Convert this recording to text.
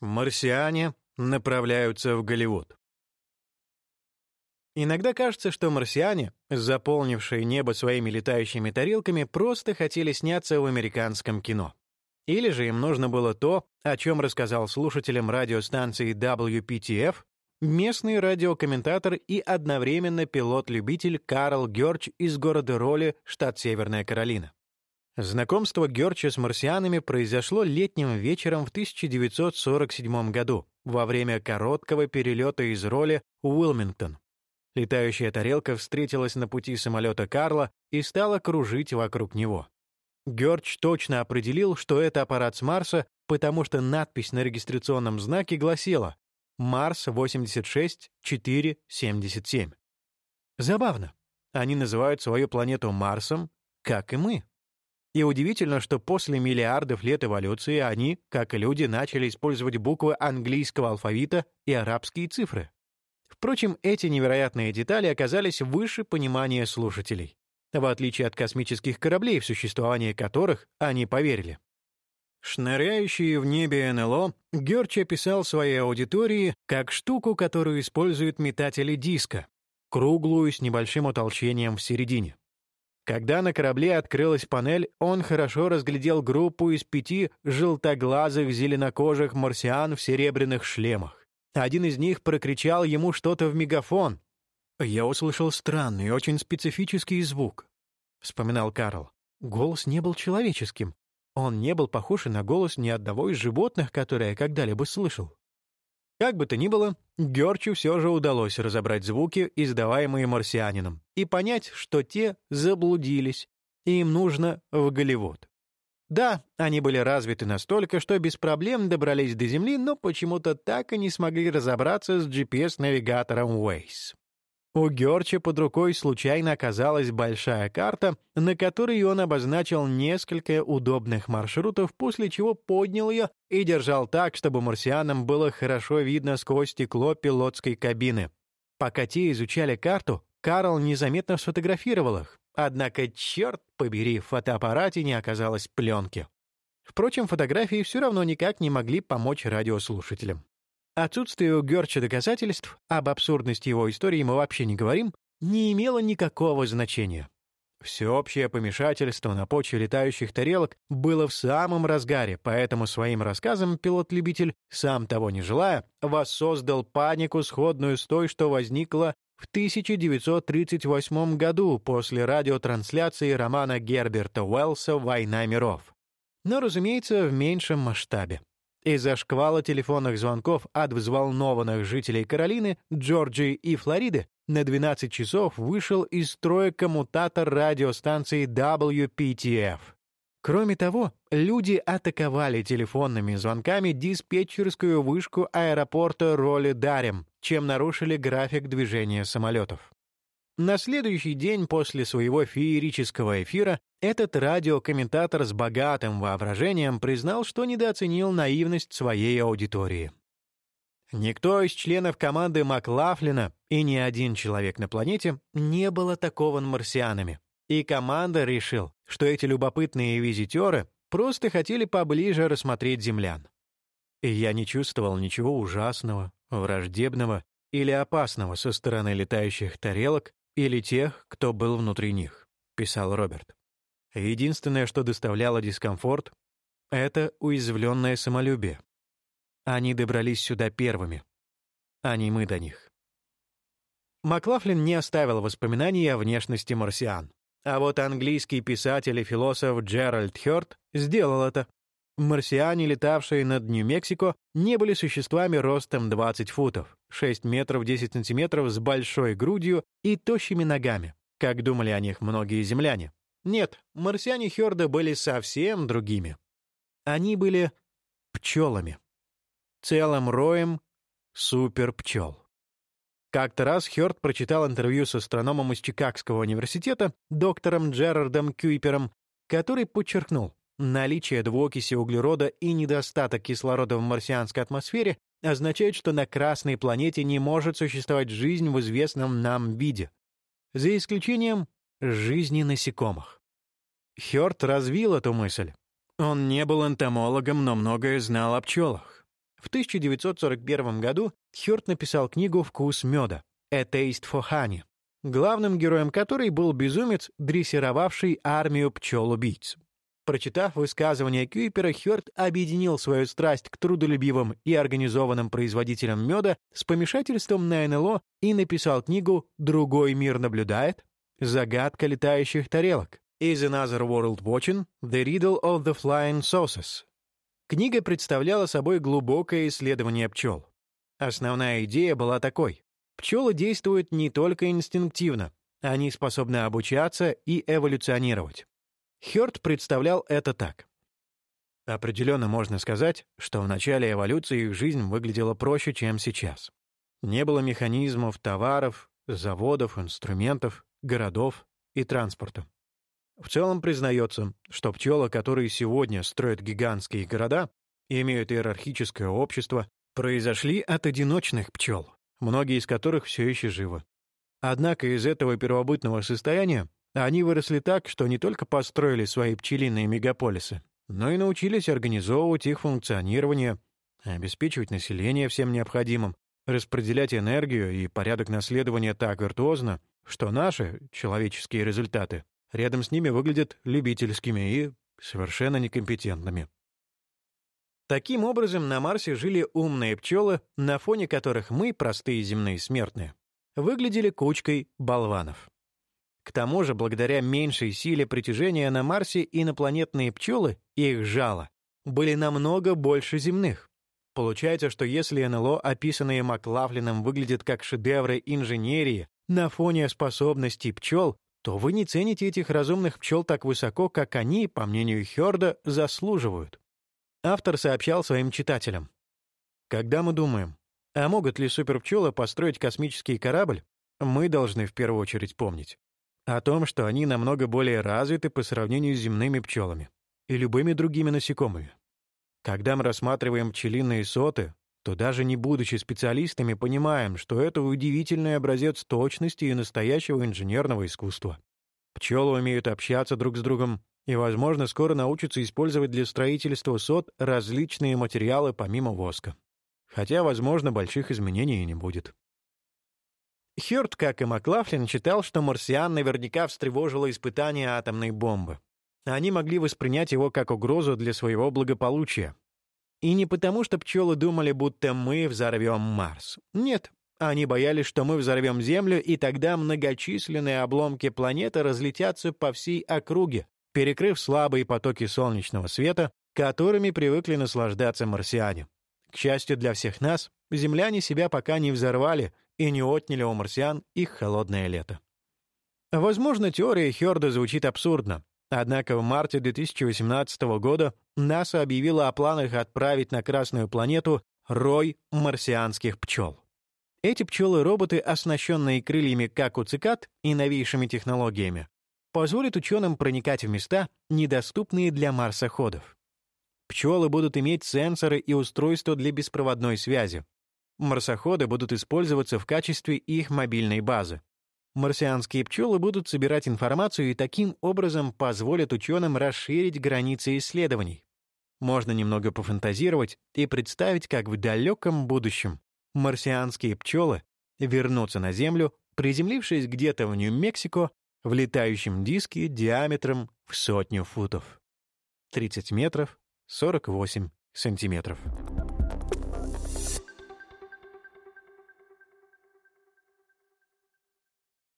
Марсиане направляются в Голливуд. Иногда кажется, что марсиане, заполнившие небо своими летающими тарелками, просто хотели сняться в американском кино. Или же им нужно было то, о чем рассказал слушателям радиостанции WPTF местный радиокомментатор и одновременно пилот-любитель Карл Герч из города Роли, штат Северная Каролина. Знакомство Герча с марсианами произошло летним вечером в 1947 году, во время короткого перелета из Роли Уилмингтон. Летающая тарелка встретилась на пути самолета Карла и стала кружить вокруг него. Герч точно определил, что это аппарат с Марса, потому что надпись на регистрационном знаке гласила «Марс 86-477». Забавно. Они называют свою планету Марсом, как и мы. И удивительно, что после миллиардов лет эволюции они, как и люди, начали использовать буквы английского алфавита и арабские цифры. Впрочем, эти невероятные детали оказались выше понимания слушателей, в отличие от космических кораблей, в существование которых они поверили. Шныряющие в небе НЛО Герч описал своей аудитории как штуку, которую используют метатели диска, круглую с небольшим утолщением в середине. Когда на корабле открылась панель, он хорошо разглядел группу из пяти желтоглазых зеленокожих марсиан в серебряных шлемах. Один из них прокричал ему что-то в мегафон. «Я услышал странный, очень специфический звук», — вспоминал Карл. Голос не был человеческим. Он не был похож на голос ни одного из животных, которые я когда-либо слышал. Как бы то ни было, Герчу все же удалось разобрать звуки, издаваемые марсианином, и понять, что те заблудились, и им нужно в Голливуд. Да, они были развиты настолько, что без проблем добрались до Земли, но почему-то так и не смогли разобраться с GPS-навигатором Waze. У Герча под рукой случайно оказалась большая карта, на которой он обозначил несколько удобных маршрутов, после чего поднял ее и держал так, чтобы марсианам было хорошо видно сквозь стекло пилотской кабины. Пока те изучали карту, Карл незаметно сфотографировал их, однако, черт побери, в фотоаппарате не оказалось пленки. Впрочем, фотографии все равно никак не могли помочь радиослушателям. Отсутствие у Герча доказательств, об абсурдности его истории мы вообще не говорим, не имело никакого значения. Всеобщее помешательство на почве летающих тарелок было в самом разгаре, поэтому своим рассказом пилот-любитель, сам того не желая, воссоздал панику, сходную с той, что возникла в 1938 году после радиотрансляции романа Герберта Уэллса «Война миров». Но, разумеется, в меньшем масштабе. Из-за шквала телефонных звонков от взволнованных жителей Каролины, Джорджии и Флориды на 12 часов вышел из строя коммутатор радиостанции WPTF. Кроме того, люди атаковали телефонными звонками диспетчерскую вышку аэропорта Роли-Дарем, чем нарушили график движения самолетов. На следующий день после своего феерического эфира этот радиокомментатор с богатым воображением признал, что недооценил наивность своей аудитории. Никто из членов команды Маклафлина и ни один человек на планете не был атакован марсианами. И команда решил, что эти любопытные визитеры просто хотели поближе рассмотреть землян. И я не чувствовал ничего ужасного, враждебного или опасного со стороны летающих тарелок или тех, кто был внутри них», — писал Роберт. «Единственное, что доставляло дискомфорт, — это уязвленное самолюбие. Они добрались сюда первыми, а не мы до них». Маклафлин не оставил воспоминаний о внешности марсиан. А вот английский писатель и философ Джеральд Хёрд сделал это. Марсиане, летавшие над Нью-Мексико, не были существами ростом 20 футов, 6 метров 10 сантиметров с большой грудью и тощими ногами, как думали о них многие земляне. Нет, марсиане Хёрда были совсем другими. Они были пчелами. Целым роем суперпчел. Как-то раз Хёрд прочитал интервью с астрономом из Чикагского университета, доктором Джерардом Кюйпером, который подчеркнул, наличие двуокиси углерода и недостаток кислорода в марсианской атмосфере означает, что на Красной планете не может существовать жизнь в известном нам виде, за исключением жизни насекомых. Хёрд развил эту мысль. Он не был энтомологом, но многое знал о пчелах. В 1941 году Хёрд написал книгу «Вкус меда» «A Taste for Honey», главным героем которой был безумец, дрессировавший армию пчел-убийц. Прочитав высказывание Кюпера, Хёрд объединил свою страсть к трудолюбивым и организованным производителям меда с помешательством на НЛО и написал книгу «Другой мир наблюдает. Загадка летающих тарелок». Is Another World Watching? The Riddle of the Flying Saucers. Книга представляла собой глубокое исследование пчел. Основная идея была такой. Пчелы действуют не только инстинктивно, они способны обучаться и эволюционировать. Хёрд представлял это так. Определенно можно сказать, что в начале эволюции их жизнь выглядела проще, чем сейчас. Не было механизмов, товаров, заводов, инструментов, городов и транспорта. В целом признается, что пчелы, которые сегодня строят гигантские города и имеют иерархическое общество, произошли от одиночных пчел, многие из которых все еще живы. Однако из этого первобытного состояния они выросли так, что не только построили свои пчелиные мегаполисы, но и научились организовывать их функционирование, обеспечивать население всем необходимым, распределять энергию и порядок наследования так виртуозно, что наши, человеческие результаты, рядом с ними выглядят любительскими и совершенно некомпетентными. Таким образом, на Марсе жили умные пчелы, на фоне которых мы, простые земные смертные, выглядели кучкой болванов. К тому же, благодаря меньшей силе притяжения на Марсе инопланетные пчелы, их жало, были намного больше земных. Получается, что если НЛО, описанные Маклафлином, выглядят как шедевры инженерии на фоне способностей пчел, то вы не цените этих разумных пчел так высоко, как они, по мнению Хёрда, заслуживают. Автор сообщал своим читателям. Когда мы думаем, а могут ли суперпчелы построить космический корабль, мы должны в первую очередь помнить, о том, что они намного более развиты по сравнению с земными пчелами и любыми другими насекомыми. Когда мы рассматриваем пчелиные соты, то даже не будучи специалистами, понимаем, что это удивительный образец точности и настоящего инженерного искусства. Пчелы умеют общаться друг с другом и, возможно, скоро научатся использовать для строительства сот различные материалы помимо воска. Хотя, возможно, больших изменений и не будет. Хёрд, как и Маклафлин, считал, что марсиан наверняка встревожило испытание атомной бомбы. Они могли воспринять его как угрозу для своего благополучия. И не потому, что пчелы думали, будто мы взорвем Марс. Нет, они боялись, что мы взорвем Землю, и тогда многочисленные обломки планеты разлетятся по всей округе, перекрыв слабые потоки солнечного света, которыми привыкли наслаждаться марсиане. К счастью для всех нас, земляне себя пока не взорвали — и не отняли у марсиан их холодное лето. Возможно, теория Хёрда звучит абсурдно, однако в марте 2018 года НАСА объявила о планах отправить на Красную планету рой марсианских пчел. Эти пчелы-роботы, оснащенные крыльями, как у цикад, и новейшими технологиями, позволят ученым проникать в места, недоступные для марсоходов. Пчелы будут иметь сенсоры и устройства для беспроводной связи, Марсоходы будут использоваться в качестве их мобильной базы. Марсианские пчелы будут собирать информацию и таким образом позволят ученым расширить границы исследований. Можно немного пофантазировать и представить, как в далеком будущем марсианские пчелы вернутся на Землю, приземлившись где-то в Нью-Мексико в летающем диске диаметром в сотню футов. 30 метров, 48 сантиметров.